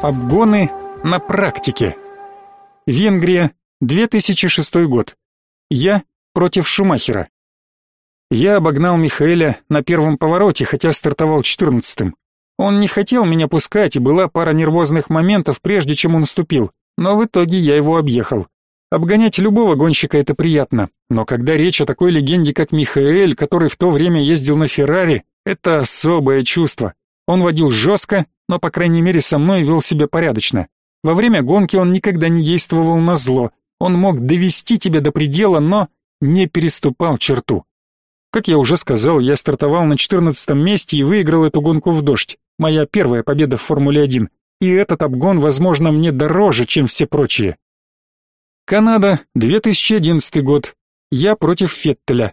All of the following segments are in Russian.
Обгоны на практике. Венгрия, 2006 год. Я против Шумахера. Я обогнал Михаэля на первом повороте, хотя стартовал четырнадцатым. Он не хотел меня пускать, и была пара нервозных моментов, прежде чем он наступил, но в итоге я его объехал. Обгонять любого гонщика это приятно, но когда речь о такой легенде, как Михаэль, который в то время ездил на Феррари, это особое чувство. Он водил жестко, но, по крайней мере, со мной вел себя порядочно. Во время гонки он никогда не действовал на зло. Он мог довести тебя до предела, но не переступал черту. Как я уже сказал, я стартовал на 14 месте и выиграл эту гонку в дождь. Моя первая победа в Формуле-1. И этот обгон, возможно, мне дороже, чем все прочие. Канада, 2011 год. Я против Феттеля.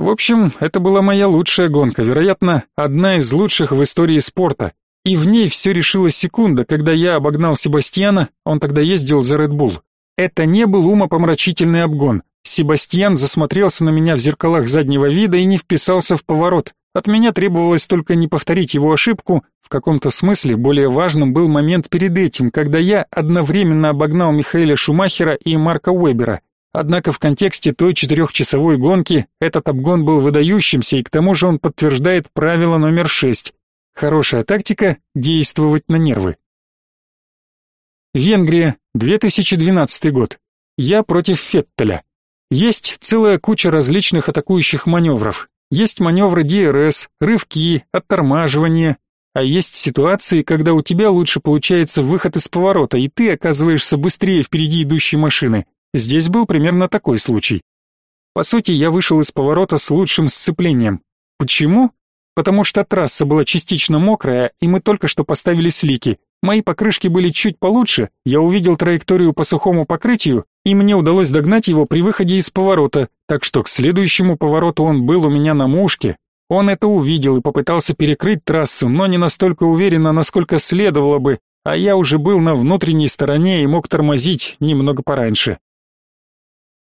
В общем, это была моя лучшая гонка, вероятно, одна из лучших в истории спорта. И в ней все решилось секунда, когда я обогнал Себастьяна, он тогда ездил за Red Bull. Это не был умопомрачительный обгон. Себастьян засмотрелся на меня в зеркалах заднего вида и не вписался в поворот. От меня требовалось только не повторить его ошибку. В каком-то смысле более важным был момент перед этим, когда я одновременно обогнал Михаэля Шумахера и Марка Уэбера. Однако в контексте той четырехчасовой гонки этот обгон был выдающимся, и к тому же он подтверждает правило номер шесть. Хорошая тактика – действовать на нервы. Венгрия, 2012 год. Я против Феттеля. Есть целая куча различных атакующих маневров. Есть маневры ДРС, рывки, оттормаживание, а есть ситуации, когда у тебя лучше получается выход из поворота, и ты оказываешься быстрее впереди идущей машины. Здесь был примерно такой случай. По сути, я вышел из поворота с лучшим сцеплением. Почему? Потому что трасса была частично мокрая, и мы только что поставили слики. Мои покрышки были чуть получше, я увидел траекторию по сухому покрытию, и мне удалось догнать его при выходе из поворота, так что к следующему повороту он был у меня на мушке. Он это увидел и попытался перекрыть трассу, но не настолько уверенно, насколько следовало бы, а я уже был на внутренней стороне и мог тормозить немного пораньше.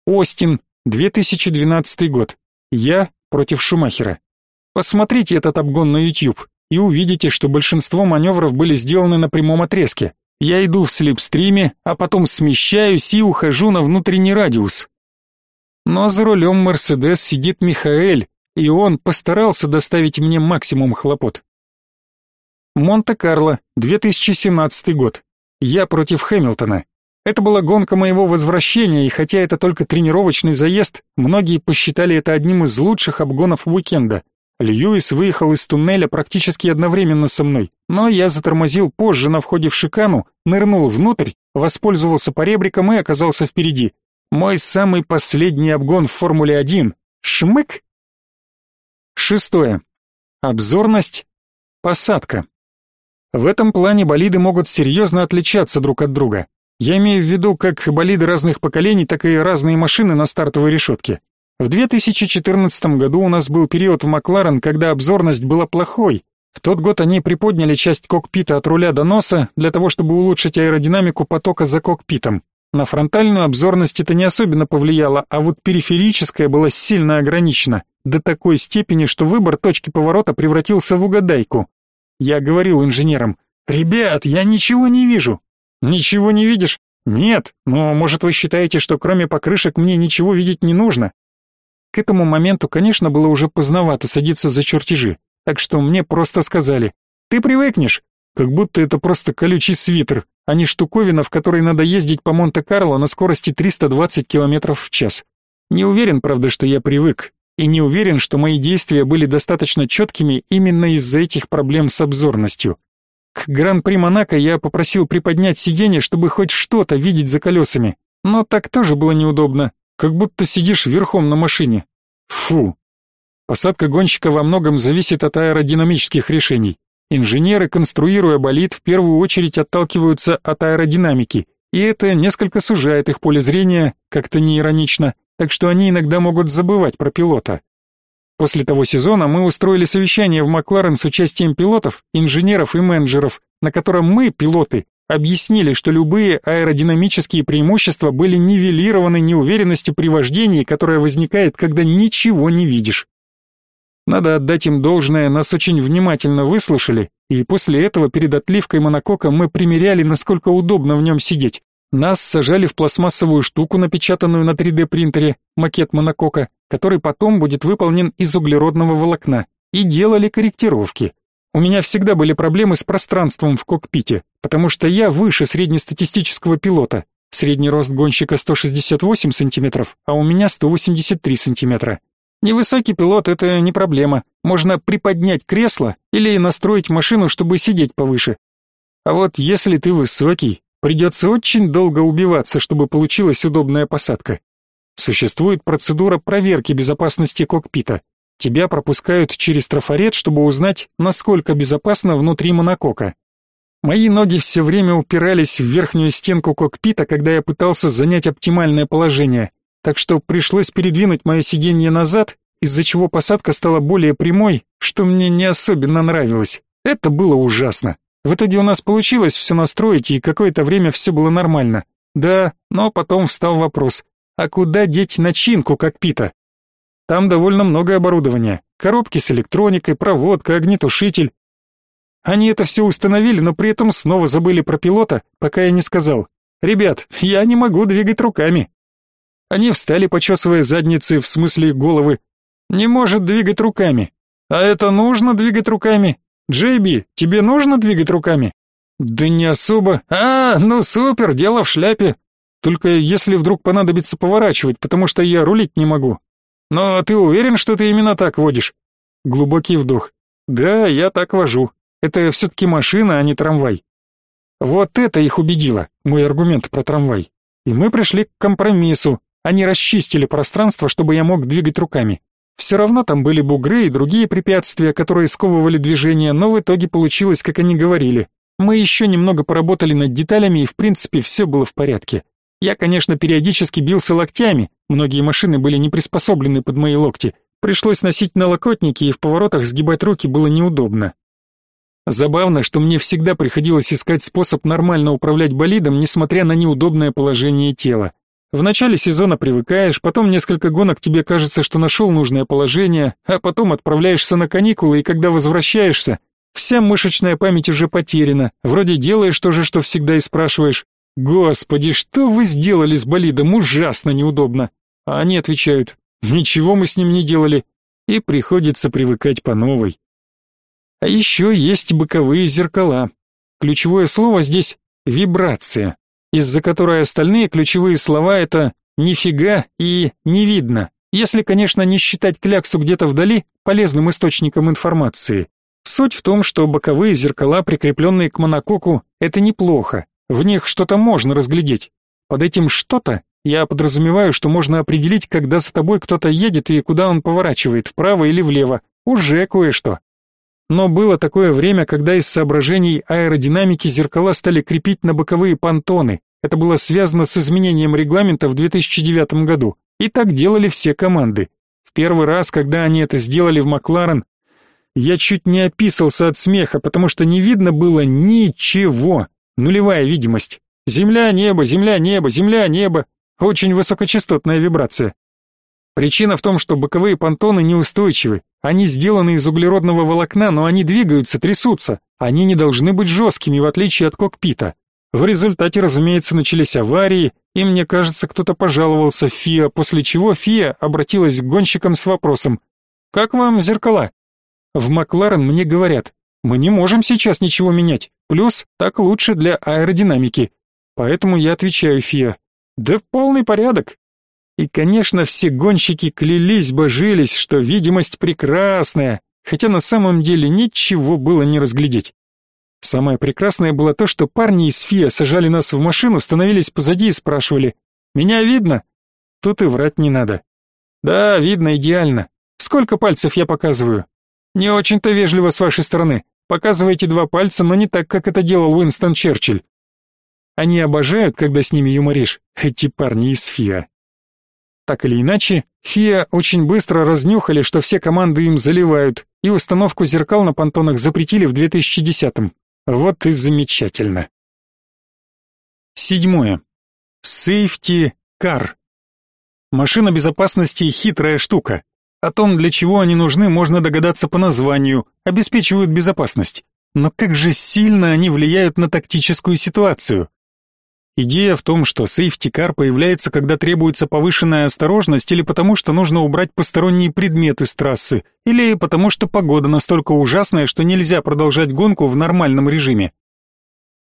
Остин, 2012 год. Я против Шумахера. Посмотрите этот обгон на YouTube и увидите, что большинство маневров были сделаны на прямом отрезке. Я иду в слепстриме, а потом смещаюсь и ухожу на внутренний радиус. Но за рулем Мерседес сидит Михаэль, и он постарался доставить мне максимум хлопот. Монте-Карло, 2017 год. Я против Хэмилтона. Это была гонка моего возвращения, и хотя это только тренировочный заезд, многие посчитали это одним из лучших обгонов уикенда. Льюис выехал из туннеля практически одновременно со мной, но я затормозил позже на входе в шикану, нырнул внутрь, воспользовался поребриком и оказался впереди. Мой самый последний обгон в Формуле-1. Шмык! Шестое. Обзорность. Посадка. В этом плане болиды могут серьезно отличаться друг от друга. Я имею в виду как болиды разных поколений, так и разные машины на стартовой решетке. В 2014 году у нас был период в Макларен, когда обзорность была плохой. В тот год они приподняли часть кокпита от руля до носа для того, чтобы улучшить аэродинамику потока за кокпитом. На фронтальную обзорность это не особенно повлияло, а вот периферическая была сильно ограничена, до такой степени, что выбор точки поворота превратился в угадайку. Я говорил инженерам, «Ребят, я ничего не вижу. Ничего не видишь? Нет, но может вы считаете, что кроме покрышек мне ничего видеть не нужно? К этому моменту, конечно, было уже поздновато садиться за чертежи, так что мне просто сказали «Ты привыкнешь», как будто это просто колючий свитер, а не штуковина, в которой надо ездить по Монте-Карло на скорости 320 км в час. Не уверен, правда, что я привык, и не уверен, что мои действия были достаточно четкими именно из-за этих проблем с обзорностью. К Гран-при Монако я попросил приподнять сиденье, чтобы хоть что-то видеть за колесами, но так тоже было неудобно, как будто сидишь верхом на машине. Фу. Посадка гонщика во многом зависит от аэродинамических решений. Инженеры, конструируя болид, в первую очередь отталкиваются от аэродинамики, и это несколько сужает их поле зрения, как-то неиронично, так что они иногда могут забывать про пилота. После того сезона мы устроили совещание в Макларен с участием пилотов, инженеров и менеджеров, на котором мы, пилоты, объяснили, что любые аэродинамические преимущества были нивелированы неуверенностью при вождении, которая возникает, когда ничего не видишь. Надо отдать им должное, нас очень внимательно выслушали, и после этого перед отливкой монокока мы примеряли, насколько удобно в нем сидеть. Нас сажали в пластмассовую штуку, напечатанную на 3D принтере, макет монокока, который потом будет выполнен из углеродного волокна, и делали корректировки. У меня всегда были проблемы с пространством в кокпите, потому что я выше среднестатистического пилота. Средний рост гонщика 168 сантиметров, а у меня 183 сантиметра. Невысокий пилот — это не проблема. Можно приподнять кресло или настроить машину, чтобы сидеть повыше. А вот если ты высокий, Придется очень долго убиваться, чтобы получилась удобная посадка. Существует процедура проверки безопасности кокпита. Тебя пропускают через трафарет, чтобы узнать, насколько безопасно внутри монокока. Мои ноги все время упирались в верхнюю стенку кокпита, когда я пытался занять оптимальное положение, так что пришлось передвинуть мое сиденье назад, из-за чего посадка стала более прямой, что мне не особенно нравилось. Это было ужасно. В итоге у нас получилось все настроить, и какое-то время все было нормально. Да, но потом встал вопрос, а куда деть начинку кокпита? Там довольно много оборудования. Коробки с электроникой, проводка, огнетушитель. Они это все установили, но при этом снова забыли про пилота, пока я не сказал. «Ребят, я не могу двигать руками». Они встали, почесывая задницы, в смысле головы. «Не может двигать руками». «А это нужно двигать руками?» «Джейби, тебе нужно двигать руками?» «Да не особо. А, ну супер, дело в шляпе. Только если вдруг понадобится поворачивать, потому что я рулить не могу. Но ты уверен, что ты именно так водишь?» Глубокий вдох. «Да, я так вожу. Это все-таки машина, а не трамвай». Вот это их убедило, мой аргумент про трамвай. И мы пришли к компромиссу. Они расчистили пространство, чтобы я мог двигать руками. Все равно там были бугры и другие препятствия, которые сковывали движение, но в итоге получилось, как они говорили. Мы еще немного поработали над деталями, и в принципе все было в порядке. Я, конечно, периодически бился локтями, многие машины были не приспособлены под мои локти. Пришлось носить налокотники, и в поворотах сгибать руки было неудобно. Забавно, что мне всегда приходилось искать способ нормально управлять болидом, несмотря на неудобное положение тела. В начале сезона привыкаешь, потом несколько гонок тебе кажется, что нашел нужное положение, а потом отправляешься на каникулы, и когда возвращаешься, вся мышечная память уже потеряна. Вроде делаешь то же, что всегда и спрашиваешь: "Господи, что вы сделали с болидом? Ужасно неудобно". А они отвечают: "Ничего мы с ним не делали". И приходится привыкать по новой. А еще есть боковые зеркала. Ключевое слово здесь вибрация из-за которой остальные ключевые слова это «нифига» и «не видно», если, конечно, не считать кляксу где-то вдали полезным источником информации. Суть в том, что боковые зеркала, прикрепленные к монококу, это неплохо, в них что-то можно разглядеть. Под этим «что-то» я подразумеваю, что можно определить, когда за тобой кто-то едет и куда он поворачивает, вправо или влево, уже кое-что. Но было такое время, когда из соображений аэродинамики зеркала стали крепить на боковые понтоны. Это было связано с изменением регламента в 2009 году. И так делали все команды. В первый раз, когда они это сделали в Макларен, я чуть не описался от смеха, потому что не видно было ничего. Нулевая видимость. Земля, небо, земля, небо, земля, небо. Очень высокочастотная вибрация. Причина в том, что боковые понтоны неустойчивы. Они сделаны из углеродного волокна, но они двигаются, трясутся. Они не должны быть жесткими, в отличие от кокпита. В результате, разумеется, начались аварии, и мне кажется, кто-то пожаловался ФИА, после чего ФИА обратилась к гонщикам с вопросом «Как вам зеркала?» В Макларен мне говорят «Мы не можем сейчас ничего менять, плюс так лучше для аэродинамики». Поэтому я отвечаю ФИА «Да полный порядок, и, конечно, все гонщики клялись, божились, что видимость прекрасная, хотя на самом деле ничего было не разглядеть. Самое прекрасное было то, что парни из ФИА сажали нас в машину, становились позади и спрашивали «Меня видно?» Тут и врать не надо. «Да, видно идеально. Сколько пальцев я показываю?» «Не очень-то вежливо с вашей стороны. Показываете два пальца, но не так, как это делал Уинстон Черчилль». Они обожают, когда с ними юморишь, эти парни из ФИА. Так или иначе, ФИА очень быстро разнюхали, что все команды им заливают, и установку зеркал на понтонах запретили в 2010-м. Вот и замечательно. Седьмое. Сейфти кар. Машина безопасности хитрая штука. О том, для чего они нужны, можно догадаться по названию, обеспечивают безопасность. Но как же сильно они влияют на тактическую ситуацию. Идея в том, что сейфти-кар появляется, когда требуется повышенная осторожность, или потому что нужно убрать посторонние предметы с трассы, или потому что погода настолько ужасная, что нельзя продолжать гонку в нормальном режиме.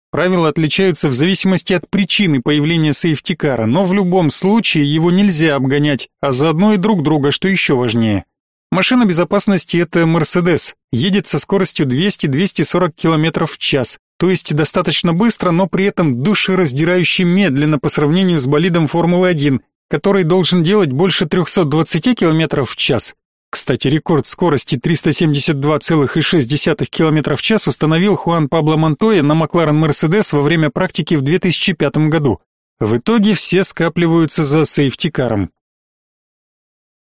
Правила отличаются в зависимости от причины появления сейфтикара, но в любом случае его нельзя обгонять, а заодно и друг друга, что еще важнее. Машина безопасности это Mercedes, едет со скоростью 200-240 км в час, то есть достаточно быстро, но при этом душераздирающе медленно по сравнению с болидом Формулы-1, который должен делать больше 320 км в час. Кстати, рекорд скорости 372,6 км в час установил Хуан Пабло Монтоя на Макларен Мерседес во время практики в 2005 году. В итоге все скапливаются за сейфтикаром.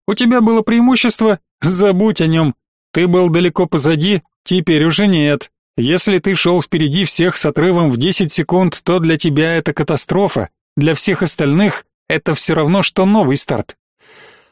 У тебя было преимущество? Забудь о нем. Ты был далеко позади, теперь уже нет. Если ты шел впереди всех с отрывом в 10 секунд, то для тебя это катастрофа. Для всех остальных это все равно, что новый старт.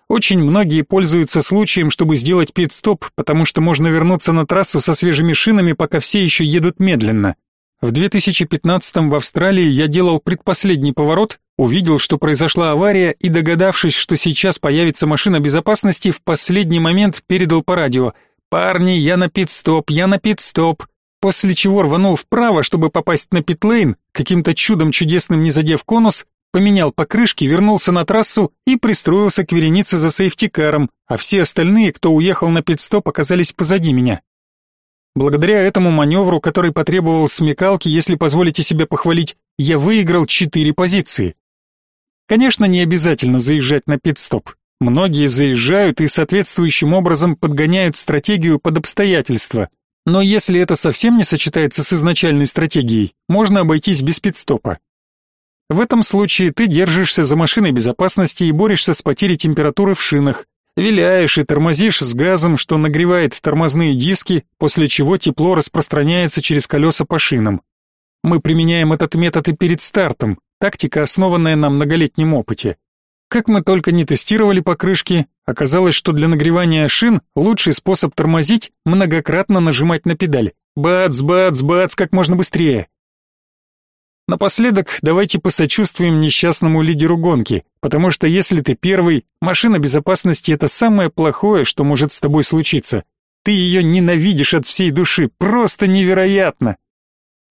Очень многие пользуются случаем, чтобы сделать пит-стоп, потому что можно вернуться на трассу со свежими шинами, пока все еще едут медленно. В 2015 в Австралии я делал предпоследний поворот, увидел, что произошла авария и, догадавшись, что сейчас появится машина безопасности, в последний момент передал по радио «Парни, я на пит-стоп, я на пит-стоп», после чего рванул вправо, чтобы попасть на питлейн, каким-то чудом чудесным не задев конус, поменял покрышки, вернулся на трассу и пристроился к веренице за сейфтикаром, а все остальные, кто уехал на пит-стоп, оказались позади меня. Благодаря этому маневру, который потребовал смекалки, если позволите себе похвалить, я выиграл четыре позиции. Конечно, не обязательно заезжать на пит-стоп. Многие заезжают и соответствующим образом подгоняют стратегию под обстоятельства. Но если это совсем не сочетается с изначальной стратегией, можно обойтись без пит-стопа. В этом случае ты держишься за машиной безопасности и борешься с потерей температуры в шинах, виляешь и тормозишь с газом, что нагревает тормозные диски, после чего тепло распространяется через колеса по шинам. Мы применяем этот метод и перед стартом, тактика, основанная на многолетнем опыте. Как мы только не тестировали покрышки, оказалось, что для нагревания шин лучший способ тормозить – многократно нажимать на педаль. Бац, бац, бац, как можно быстрее. Напоследок давайте посочувствуем несчастному лидеру гонки, потому что если ты первый, машина безопасности это самое плохое, что может с тобой случиться. Ты ее ненавидишь от всей души, просто невероятно.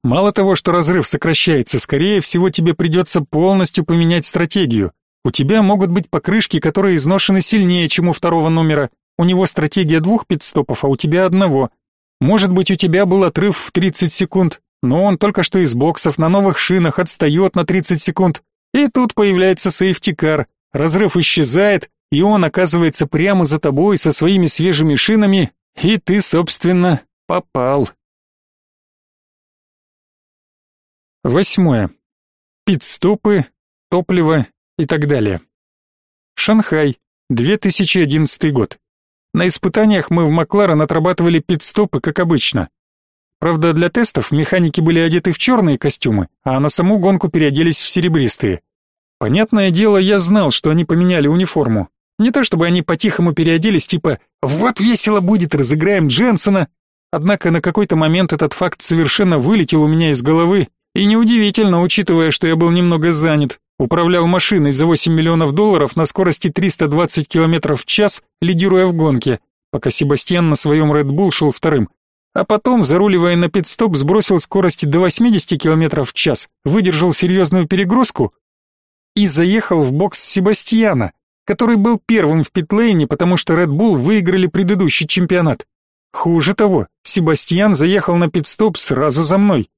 Мало того, что разрыв сокращается, скорее всего тебе придется полностью поменять стратегию. У тебя могут быть покрышки, которые изношены сильнее, чем у второго номера. У него стратегия двух пидстопов, а у тебя одного. Может быть, у тебя был отрыв в 30 секунд, но он только что из боксов на новых шинах отстает на 30 секунд. И тут появляется сейфтикар, разрыв исчезает, и он оказывается прямо за тобой со своими свежими шинами, и ты, собственно, попал. Восьмое. Пит-стопы, топливо и так далее. Шанхай, 2011 год. На испытаниях мы в Макларен отрабатывали пит-стопы, как обычно. Правда, для тестов механики были одеты в черные костюмы, а на саму гонку переоделись в серебристые. Понятное дело, я знал, что они поменяли униформу. Не то чтобы они по-тихому переоделись, типа «вот весело будет, разыграем Дженсона». Однако на какой-то момент этот факт совершенно вылетел у меня из головы, и неудивительно, учитывая, что я был немного занят. Управлял машиной за 8 миллионов долларов на скорости 320 км в час, лидируя в гонке, пока Себастьян на своем Red Bull шел вторым. А потом, заруливая на пит-стоп, сбросил скорость до 80 км в час, выдержал серьезную перегрузку и заехал в бокс Себастьяна, который был первым в питлейне, потому что Red Bull выиграли предыдущий чемпионат. Хуже того, Себастьян заехал на пит-стоп сразу за мной.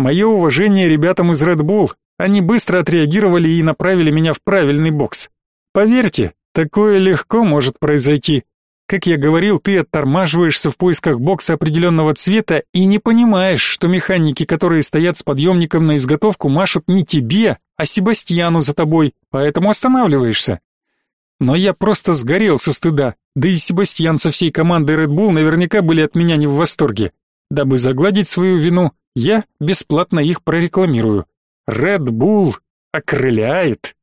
Мое уважение ребятам из Red Bull, они быстро отреагировали и направили меня в правильный бокс. Поверьте, такое легко может произойти. Как я говорил, ты оттормаживаешься в поисках бокса определенного цвета и не понимаешь, что механики, которые стоят с подъемником на изготовку, машут не тебе, а Себастьяну за тобой, поэтому останавливаешься. Но я просто сгорел со стыда, да и Себастьян со всей командой Red Bull наверняка были от меня не в восторге. Дабы загладить свою вину, я бесплатно их прорекламирую. Red Bull окрыляет.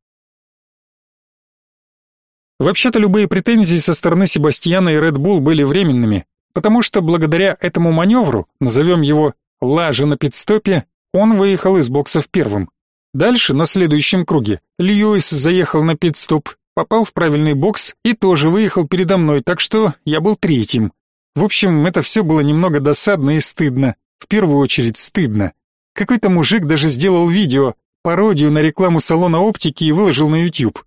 Вообще-то любые претензии со стороны Себастьяна и Red Bull были временными, потому что благодаря этому маневру, назовем его «лажа на пидстопе», он выехал из боксов первым. Дальше, на следующем круге, Льюис заехал на пидстоп, попал в правильный бокс и тоже выехал передо мной, так что я был третьим. В общем, это все было немного досадно и стыдно. В первую очередь стыдно. Какой-то мужик даже сделал видео, пародию на рекламу салона оптики и выложил на YouTube.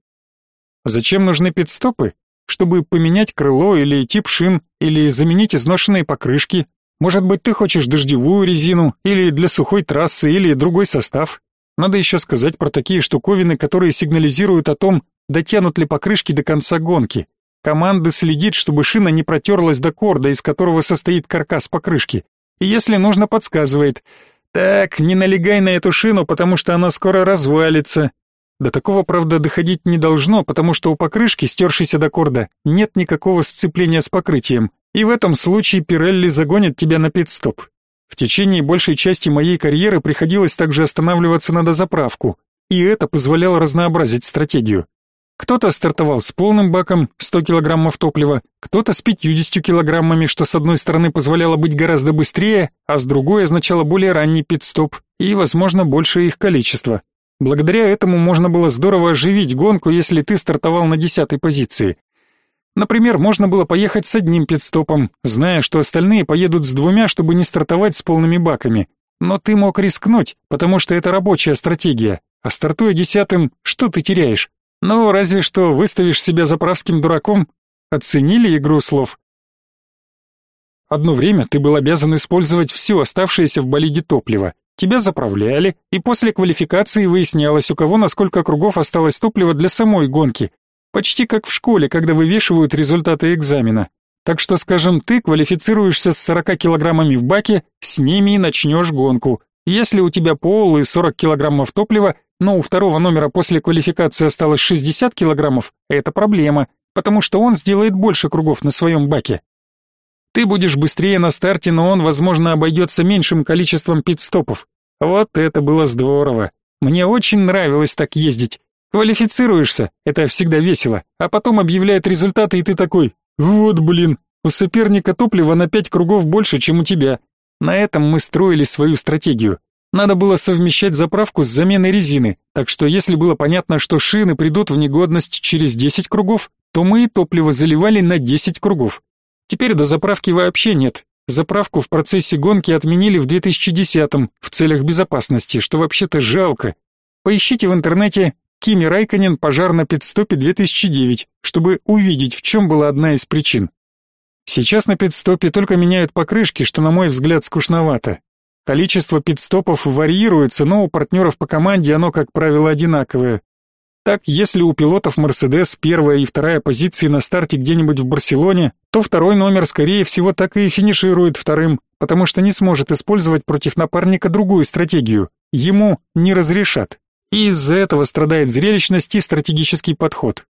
Зачем нужны пидстопы? Чтобы поменять крыло или тип шин, или заменить изношенные покрышки. Может быть, ты хочешь дождевую резину, или для сухой трассы, или другой состав. Надо еще сказать про такие штуковины, которые сигнализируют о том, дотянут ли покрышки до конца гонки. Команда следит, чтобы шина не протерлась до корда, из которого состоит каркас покрышки. И если нужно, подсказывает. Так, не налегай на эту шину, потому что она скоро развалится. До такого, правда, доходить не должно, потому что у покрышки, стершейся до корда, нет никакого сцепления с покрытием. И в этом случае Пирелли загонит тебя на пит-стоп. В течение большей части моей карьеры приходилось также останавливаться на дозаправку, и это позволяло разнообразить стратегию. Кто-то стартовал с полным баком, 100 килограммов топлива, кто-то с 50 килограммами, что с одной стороны позволяло быть гораздо быстрее, а с другой означало более ранний пит-стоп и, возможно, большее их количество. Благодаря этому можно было здорово оживить гонку, если ты стартовал на десятой позиции. Например, можно было поехать с одним пит-стопом, зная, что остальные поедут с двумя, чтобы не стартовать с полными баками. Но ты мог рискнуть, потому что это рабочая стратегия. А стартуя десятым, что ты теряешь? Ну, разве что выставишь себя заправским дураком. Оценили игру слов? Одно время ты был обязан использовать все оставшееся в болиде топливо. Тебя заправляли, и после квалификации выяснялось, у кого на сколько кругов осталось топлива для самой гонки. Почти как в школе, когда вывешивают результаты экзамена. Так что, скажем, ты квалифицируешься с 40 килограммами в баке, с ними и начнешь гонку. Если у тебя пол и 40 килограммов топлива, но у второго номера после квалификации осталось 60 килограммов, это проблема, потому что он сделает больше кругов на своем баке. Ты будешь быстрее на старте, но он, возможно, обойдется меньшим количеством пит-стопов. Вот это было здорово. Мне очень нравилось так ездить. Квалифицируешься, это всегда весело, а потом объявляют результаты, и ты такой, вот блин, у соперника топлива на пять кругов больше, чем у тебя. На этом мы строили свою стратегию. Надо было совмещать заправку с заменой резины, так что если было понятно, что шины придут в негодность через 10 кругов, то мы и топливо заливали на 10 кругов. Теперь до заправки вообще нет. Заправку в процессе гонки отменили в 2010-м в целях безопасности, что вообще-то жалко. Поищите в интернете Кими Райконен пожар на пидстопе 2009, чтобы увидеть, в чем была одна из причин. Сейчас на пидстопе только меняют покрышки, что, на мой взгляд, скучновато. Количество пидстопов варьируется, но у партнеров по команде оно, как правило, одинаковое. Так, если у пилотов Mercedes первая и вторая позиции на старте где-нибудь в Барселоне, то второй номер, скорее всего, так и финиширует вторым, потому что не сможет использовать против напарника другую стратегию. Ему не разрешат. И из-за этого страдает зрелищность и стратегический подход.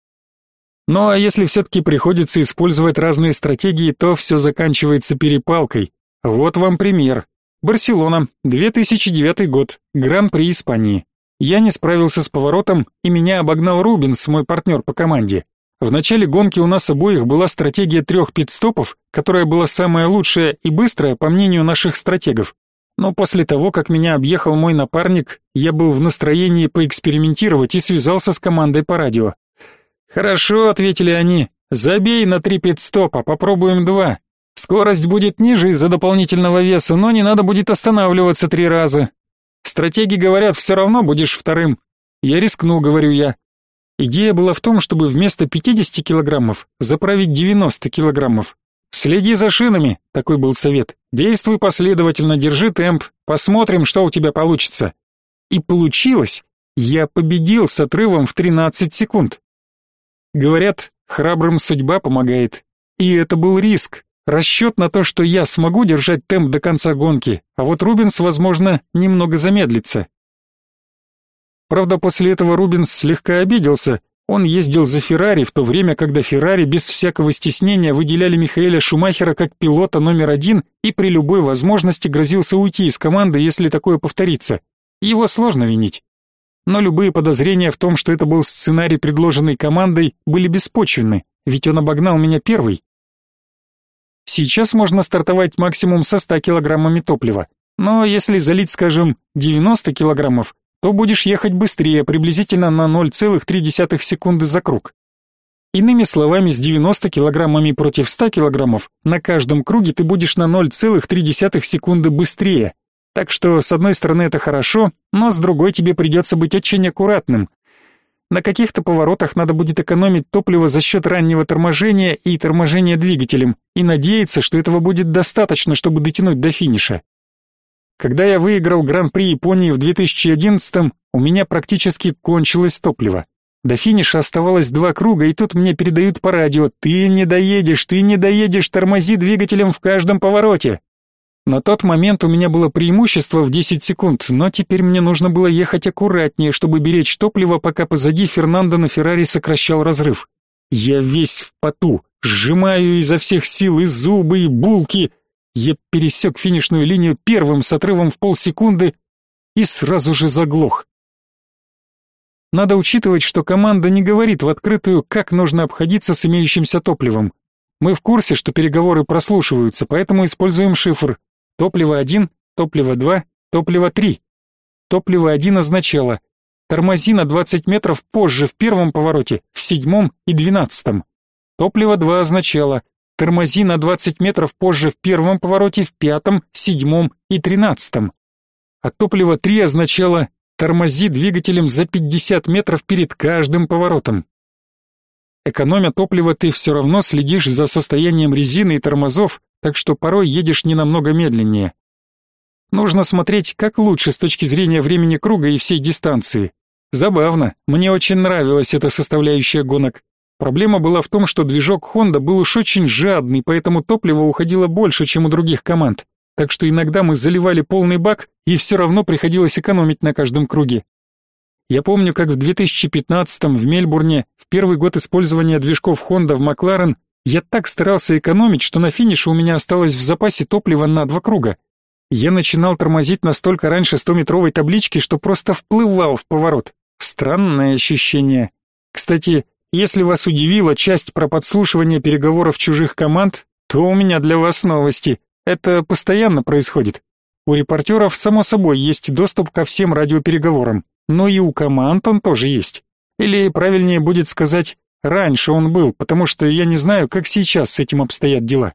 Ну а если все-таки приходится использовать разные стратегии, то все заканчивается перепалкой. Вот вам пример. Барселона, 2009 год, Гран-при Испании. Я не справился с поворотом, и меня обогнал Рубинс, мой партнер по команде. В начале гонки у нас обоих была стратегия трех пит-стопов, которая была самая лучшая и быстрая, по мнению наших стратегов. Но после того, как меня объехал мой напарник, я был в настроении поэкспериментировать и связался с командой по радио. «Хорошо», — ответили они, — «забей на три пит-стопа, попробуем два. Скорость будет ниже из-за дополнительного веса, но не надо будет останавливаться три раза. Стратеги говорят, все равно будешь вторым. Я рискну, говорю я. Идея была в том, чтобы вместо 50 килограммов заправить 90 килограммов. Следи за шинами, такой был совет. Действуй последовательно, держи темп, посмотрим, что у тебя получится. И получилось. Я победил с отрывом в 13 секунд. Говорят, храбрым судьба помогает. И это был риск. Расчет на то, что я смогу держать темп до конца гонки, а вот Рубинс, возможно, немного замедлится. Правда, после этого Рубинс слегка обиделся. Он ездил за Феррари в то время, когда Феррари без всякого стеснения выделяли Михаэля Шумахера как пилота номер один и при любой возможности грозился уйти из команды, если такое повторится. Его сложно винить. но любые подозрения в том, что это был сценарий, предложенный командой, были беспочвенны, ведь он обогнал меня первый. Сейчас можно стартовать максимум со 100 килограммами топлива, но если залить, скажем, 90 килограммов, то будешь ехать быстрее, приблизительно на 0,3 секунды за круг. Иными словами, с 90 килограммами против 100 килограммов на каждом круге ты будешь на 0,3 секунды быстрее. Так что, с одной стороны, это хорошо, но с другой тебе придется быть очень аккуратным. На каких-то поворотах надо будет экономить топливо за счет раннего торможения и торможения двигателем и надеяться, что этого будет достаточно, чтобы дотянуть до финиша. Когда я выиграл Гран-при Японии в 2011 у меня практически кончилось топливо. До финиша оставалось два круга, и тут мне передают по радио «Ты не доедешь, ты не доедешь, тормози двигателем в каждом повороте». На тот момент у меня было преимущество в 10 секунд, но теперь мне нужно было ехать аккуратнее, чтобы беречь топливо, пока позади Фернандо на Феррари сокращал разрыв. Я весь в поту, сжимаю изо всех сил и зубы, и булки. Я пересек финишную линию первым с отрывом в полсекунды и сразу же заглох. Надо учитывать, что команда не говорит в открытую, как нужно обходиться с имеющимся топливом. Мы в курсе, что переговоры прослушиваются, поэтому используем шифр Топливо 1, топливо 2, топливо 3. Топливо 1 означало тормози на 20 метров позже в первом повороте, в седьмом и двенадцатом. Топливо 2 означало тормози на 20 метров позже в первом повороте, в пятом, седьмом и тринадцатом. А топливо 3 означало тормози двигателем за 50 метров перед каждым поворотом. Экономя топливо, ты все равно следишь за состоянием резины и тормозов, так что порой едешь не намного медленнее. Нужно смотреть, как лучше с точки зрения времени круга и всей дистанции. Забавно, мне очень нравилась эта составляющая гонок. Проблема была в том, что движок Honda был уж очень жадный, поэтому топливо уходило больше, чем у других команд. Так что иногда мы заливали полный бак, и все равно приходилось экономить на каждом круге. Я помню, как в 2015 в Мельбурне, в первый год использования движков Honda в Макларен, я так старался экономить, что на финише у меня осталось в запасе топлива на два круга. Я начинал тормозить настолько раньше 100-метровой таблички, что просто вплывал в поворот. Странное ощущение. Кстати, если вас удивила часть про подслушивание переговоров чужих команд, то у меня для вас новости. Это постоянно происходит. У репортеров, само собой, есть доступ ко всем радиопереговорам, но и у команд он тоже есть. Или, правильнее будет сказать, Раньше он был, потому что я не знаю, как сейчас с этим обстоят дела.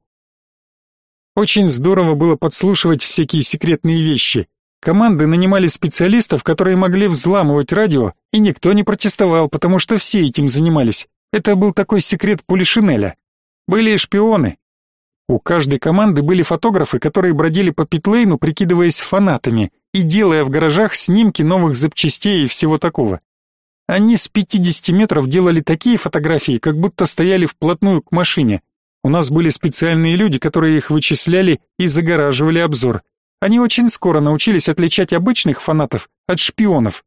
Очень здорово было подслушивать всякие секретные вещи. Команды нанимали специалистов, которые могли взламывать радио, и никто не протестовал, потому что все этим занимались. Это был такой секрет Пулишинеля. Были и шпионы. У каждой команды были фотографы, которые бродили по питлейну, прикидываясь фанатами и делая в гаражах снимки новых запчастей и всего такого. Они с 50 метров делали такие фотографии, как будто стояли вплотную к машине. У нас были специальные люди, которые их вычисляли и загораживали обзор. Они очень скоро научились отличать обычных фанатов от шпионов.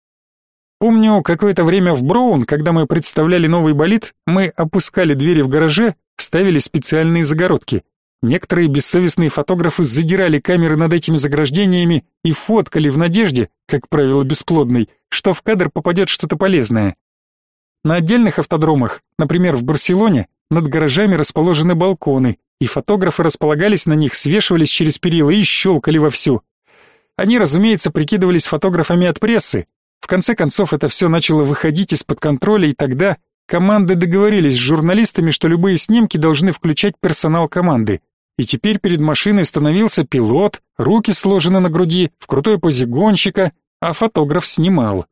Помню, какое-то время в Броун, когда мы представляли новый болид, мы опускали двери в гараже, ставили специальные загородки. Некоторые бессовестные фотографы задирали камеры над этими заграждениями и фоткали в надежде, как правило бесплодной, что в кадр попадет что-то полезное. На отдельных автодромах, например, в Барселоне, над гаражами расположены балконы, и фотографы располагались на них, свешивались через перила и щелкали вовсю. Они, разумеется, прикидывались фотографами от прессы. В конце концов, это все начало выходить из-под контроля, и тогда команды договорились с журналистами, что любые снимки должны включать персонал команды и теперь перед машиной становился пилот, руки сложены на груди, в крутой позе гонщика, а фотограф снимал.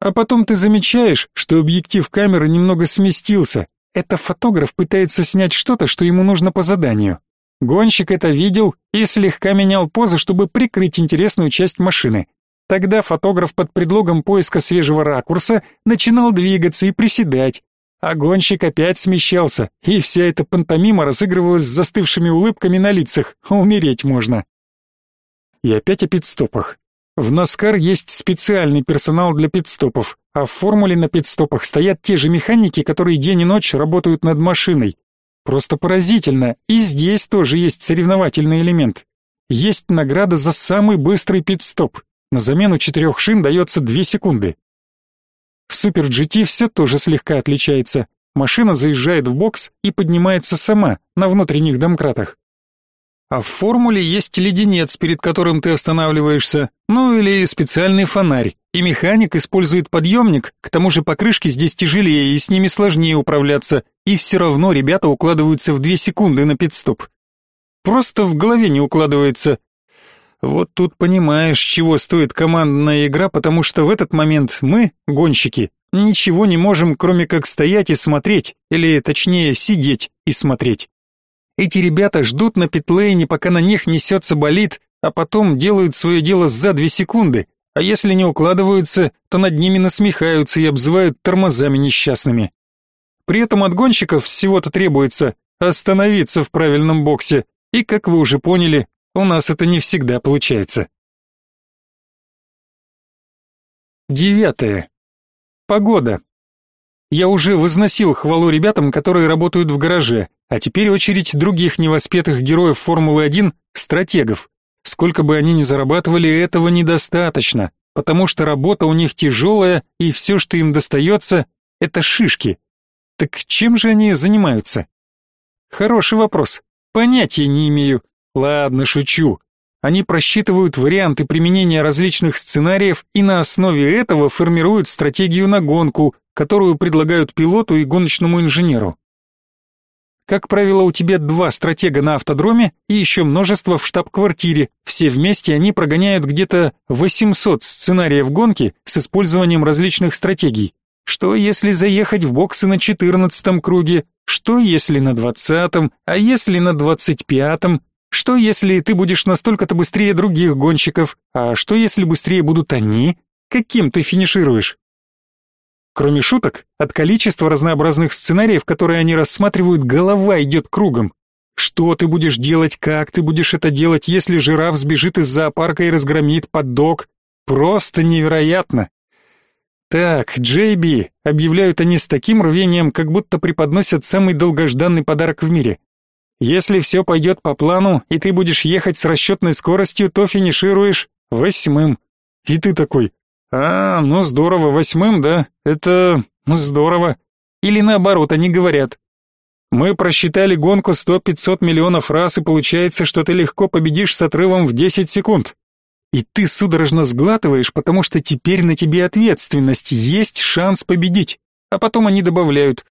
А потом ты замечаешь, что объектив камеры немного сместился. Это фотограф пытается снять что-то, что ему нужно по заданию. Гонщик это видел и слегка менял позы, чтобы прикрыть интересную часть машины. Тогда фотограф под предлогом поиска свежего ракурса начинал двигаться и приседать, а гонщик опять смещался, и вся эта пантомима разыгрывалась с застывшими улыбками на лицах. Умереть можно. И опять о пидстопах. В Наскар есть специальный персонал для пидстопов, а в формуле на пидстопах стоят те же механики, которые день и ночь работают над машиной. Просто поразительно, и здесь тоже есть соревновательный элемент. Есть награда за самый быстрый пидстоп. На замену четырех шин дается две секунды. В Супер GT все тоже слегка отличается. Машина заезжает в бокс и поднимается сама на внутренних домкратах. А в формуле есть леденец, перед которым ты останавливаешься, ну или специальный фонарь. И механик использует подъемник, к тому же покрышки здесь тяжелее и с ними сложнее управляться, и все равно ребята укладываются в две секунды на пидстоп. Просто в голове не укладывается. Вот тут понимаешь, чего стоит командная игра, потому что в этот момент мы, гонщики, ничего не можем, кроме как стоять и смотреть, или точнее сидеть и смотреть. Эти ребята ждут на питлейне, пока на них несется болид, а потом делают свое дело за две секунды, а если не укладываются, то над ними насмехаются и обзывают тормозами несчастными. При этом от гонщиков всего-то требуется остановиться в правильном боксе, и, как вы уже поняли, у нас это не всегда получается. Девятое. Погода. Я уже возносил хвалу ребятам, которые работают в гараже, а теперь очередь других невоспетых героев Формулы-1 – стратегов. Сколько бы они ни зарабатывали, этого недостаточно, потому что работа у них тяжелая, и все, что им достается – это шишки. Так чем же они занимаются? Хороший вопрос. Понятия не имею. Ладно, шучу. Они просчитывают варианты применения различных сценариев и на основе этого формируют стратегию на гонку, которую предлагают пилоту и гоночному инженеру. Как правило, у тебя два стратега на автодроме и еще множество в штаб-квартире. Все вместе они прогоняют где-то 800 сценариев гонки с использованием различных стратегий. Что если заехать в боксы на 14 круге? Что если на 20-м? А если на 25-м? Что если ты будешь настолько-то быстрее других гонщиков? А что если быстрее будут они? Каким ты финишируешь? Кроме шуток, от количества разнообразных сценариев, которые они рассматривают, голова идет кругом. Что ты будешь делать, как ты будешь это делать, если жираф сбежит из зоопарка и разгромит поддог? Просто невероятно. Так, Джейби, объявляют они с таким рвением, как будто преподносят самый долгожданный подарок в мире. Если все пойдет по плану, и ты будешь ехать с расчетной скоростью, то финишируешь восьмым. И ты такой, а, ну здорово, восьмым, да? Это здорово. Или наоборот, они говорят, мы просчитали гонку 100-500 миллионов раз, и получается, что ты легко победишь с отрывом в 10 секунд. И ты судорожно сглатываешь, потому что теперь на тебе ответственность, есть шанс победить. А потом они добавляют,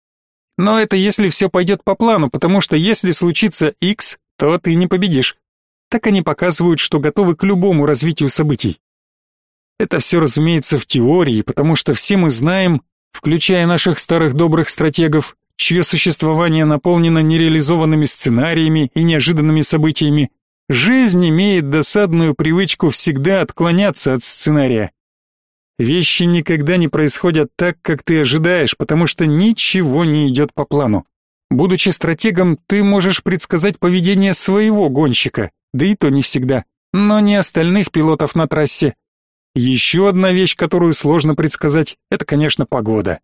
но это если все пойдет по плану, потому что если случится X, то ты не победишь. Так они показывают, что готовы к любому развитию событий. Это все, разумеется, в теории, потому что все мы знаем, включая наших старых добрых стратегов, чье существование наполнено нереализованными сценариями и неожиданными событиями, жизнь имеет досадную привычку всегда отклоняться от сценария. Вещи никогда не происходят так, как ты ожидаешь, потому что ничего не идет по плану. Будучи стратегом, ты можешь предсказать поведение своего гонщика, да и то не всегда, но не остальных пилотов на трассе. Еще одна вещь, которую сложно предсказать, это, конечно, погода.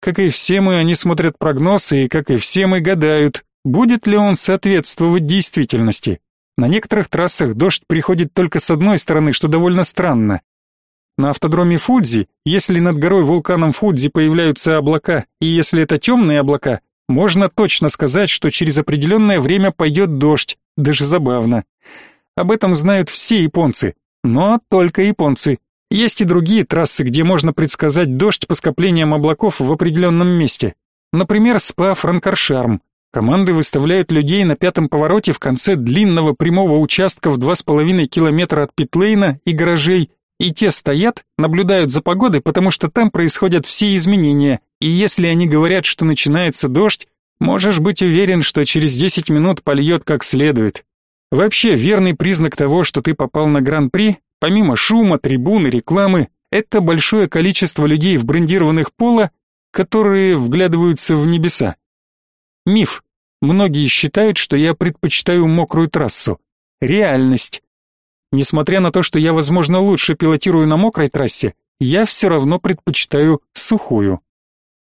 Как и все мы, они смотрят прогнозы, и, как и все мы, гадают, будет ли он соответствовать действительности. На некоторых трассах дождь приходит только с одной стороны, что довольно странно. На автодроме Фудзи, если над горой вулканом Фудзи появляются облака, и если это темные облака, можно точно сказать, что через определенное время пойдет дождь, даже забавно. Об этом знают все японцы, но только японцы. Есть и другие трассы, где можно предсказать дождь по скоплениям облаков в определенном месте. Например, СПА-Франкоршарм. Команды выставляют людей на пятом повороте в конце длинного прямого участка в 2,5 километра от питлейна и гаражей, и те стоят, наблюдают за погодой, потому что там происходят все изменения, и если они говорят, что начинается дождь, можешь быть уверен, что через 10 минут польет как следует. Вообще, верный признак того, что ты попал на Гран-при, помимо шума, трибун и рекламы, это большое количество людей в брендированных поло, которые вглядываются в небеса. Миф. Многие считают, что я предпочитаю мокрую трассу. Реальность. Несмотря на то, что я, возможно, лучше пилотирую на мокрой трассе, я все равно предпочитаю сухую.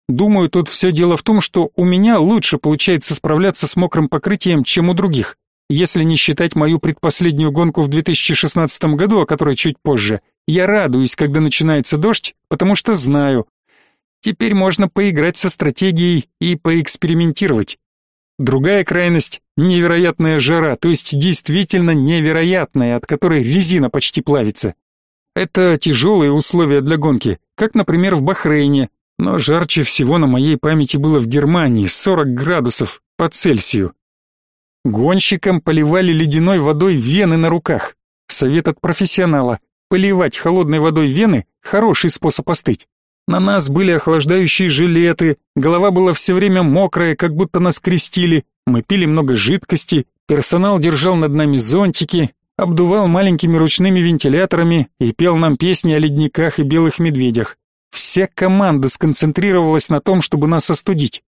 Думаю, тут все дело в том, что у меня лучше получается справляться с мокрым покрытием, чем у других. Если не считать мою предпоследнюю гонку в 2016 году, о которой чуть позже, я радуюсь, когда начинается дождь, потому что знаю, Теперь можно поиграть со стратегией и поэкспериментировать. Другая крайность — невероятная жара, то есть действительно невероятная, от которой резина почти плавится. Это тяжелые условия для гонки, как, например, в Бахрейне, но жарче всего на моей памяти было в Германии, 40 градусов по Цельсию. Гонщикам поливали ледяной водой вены на руках. Совет от профессионала. Поливать холодной водой вены – хороший способ остыть. На нас были охлаждающие жилеты, голова была все время мокрая, как будто нас крестили, мы пили много жидкости, персонал держал над нами зонтики, обдувал маленькими ручными вентиляторами и пел нам песни о ледниках и белых медведях. Вся команда сконцентрировалась на том, чтобы нас остудить.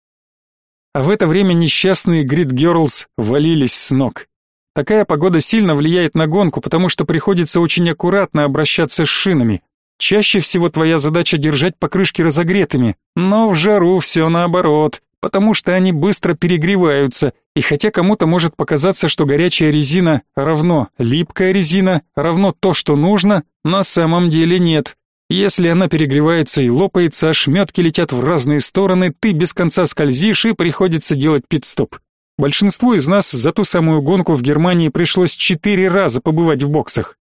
А в это время несчастные Грид Girls валились с ног. Такая погода сильно влияет на гонку, потому что приходится очень аккуратно обращаться с шинами. Чаще всего твоя задача держать покрышки разогретыми, но в жару все наоборот, потому что они быстро перегреваются, и хотя кому-то может показаться, что горячая резина равно липкая резина, равно то, что нужно, на самом деле нет. Если она перегревается и лопается, ошметки летят в разные стороны, ты без конца скользишь и приходится делать пит-стоп. Большинству из нас за ту самую гонку в Германии пришлось четыре раза побывать в боксах.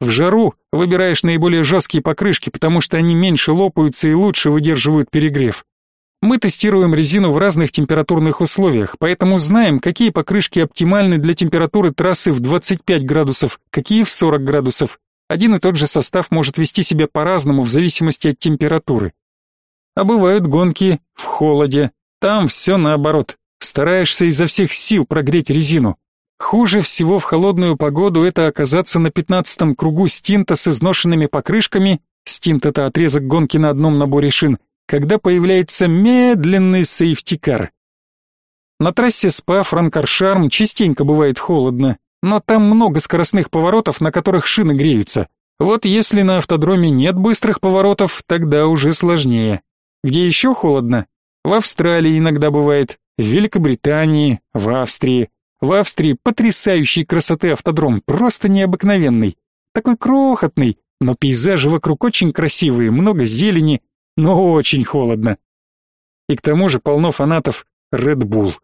В жару выбираешь наиболее жесткие покрышки, потому что они меньше лопаются и лучше выдерживают перегрев. Мы тестируем резину в разных температурных условиях, поэтому знаем, какие покрышки оптимальны для температуры трассы в 25 градусов, какие в 40 градусов. Один и тот же состав может вести себя по-разному в зависимости от температуры. А бывают гонки в холоде. Там все наоборот. Стараешься изо всех сил прогреть резину. Хуже всего в холодную погоду это оказаться на пятнадцатом кругу стинта с изношенными покрышками, стинт это отрезок гонки на одном наборе шин, когда появляется медленный сейфтикар. На трассе СПА-Франкаршарм частенько бывает холодно, но там много скоростных поворотов, на которых шины греются. Вот если на автодроме нет быстрых поворотов, тогда уже сложнее. Где еще холодно? В Австралии иногда бывает, в Великобритании, в Австрии. В Австрии потрясающей красоты автодром, просто необыкновенный. Такой крохотный, но пейзажи вокруг очень красивые, много зелени, но очень холодно. И к тому же полно фанатов Red Bull.